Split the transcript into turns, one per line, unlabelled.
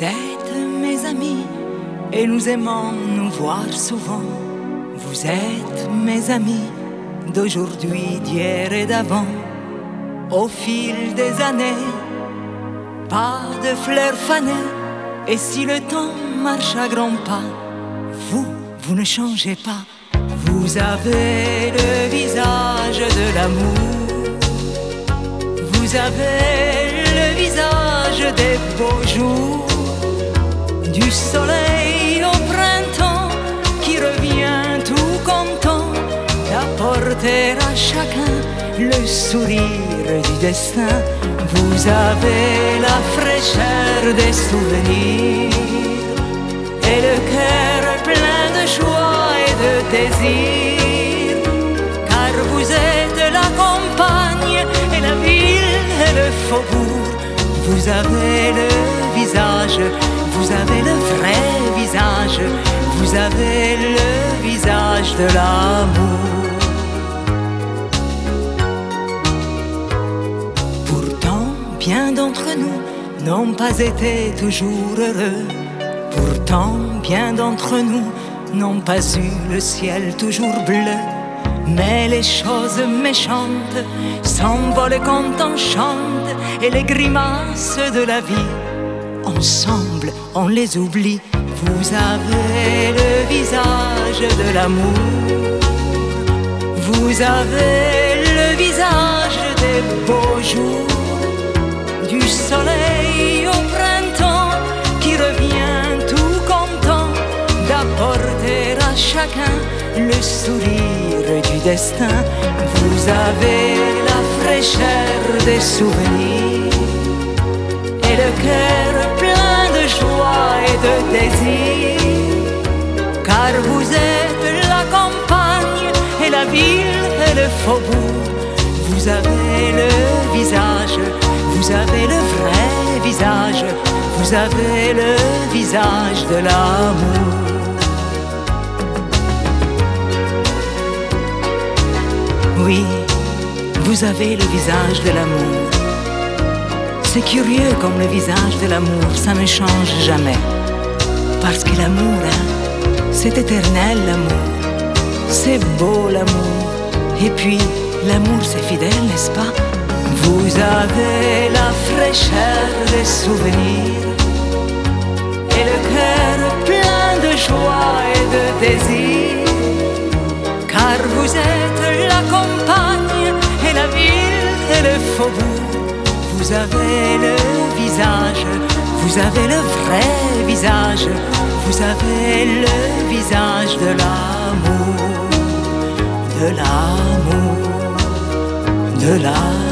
Vous êtes mes amis et nous aimons nous voir souvent. Vous êtes mes amis d'aujourd'hui, d'hier et d'avant. Au fil des années, pas de fleurs fanées. Et si le temps marche à grands pas, vous, vous ne changez pas. Vous avez le visage de l'amour. Vous avez Du soleil au printemps qui revient tout content d'apporter à chacun le sourire du destin. Vous avez la fraîcheur des souvenirs et le cœur plein de joie et de désir. Car vous êtes la campagne et la ville et le faubourg. Vous avez le vous avez le vrai visage, vous avez le visage de l'amour. Pourtant, bien d'entre nous n'ont pas été toujours heureux. Pourtant, bien d'entre nous n'ont pas eu le ciel toujours bleu. Mais les choses méchantes s'envolent quand on chante et les grimaces de la vie, ensemble, on les oublie. Vous avez le visage de l'amour. Vous avez le visage des beaux jours, du soleil au printemps qui revient tout content d'apporter à chacun le sourire du destin. Vous avez la fraîcheur des souvenirs et le cœur de désir. Car vous êtes la campagne et la ville et le faubourg. Vous avez le visage, vous avez le vrai visage, vous avez le visage de l'amour. Oui, vous avez le visage de l'amour. C'est curieux comme le visage de l'amour, ça ne change jamais. Parce que l'amour, hein, c'est éternel l'amour. C'est beau l'amour. Et puis, l'amour c'est fidèle, n'est-ce pas? Vous avez la fraîcheur des souvenirs et le cœur plein de joie et de désir. Car vous êtes la campagne et la ville et le faubourg. Vous avez le visage, vous avez le vrai visage, vous avez le visage de l'amour, de l'amour, de l'amour.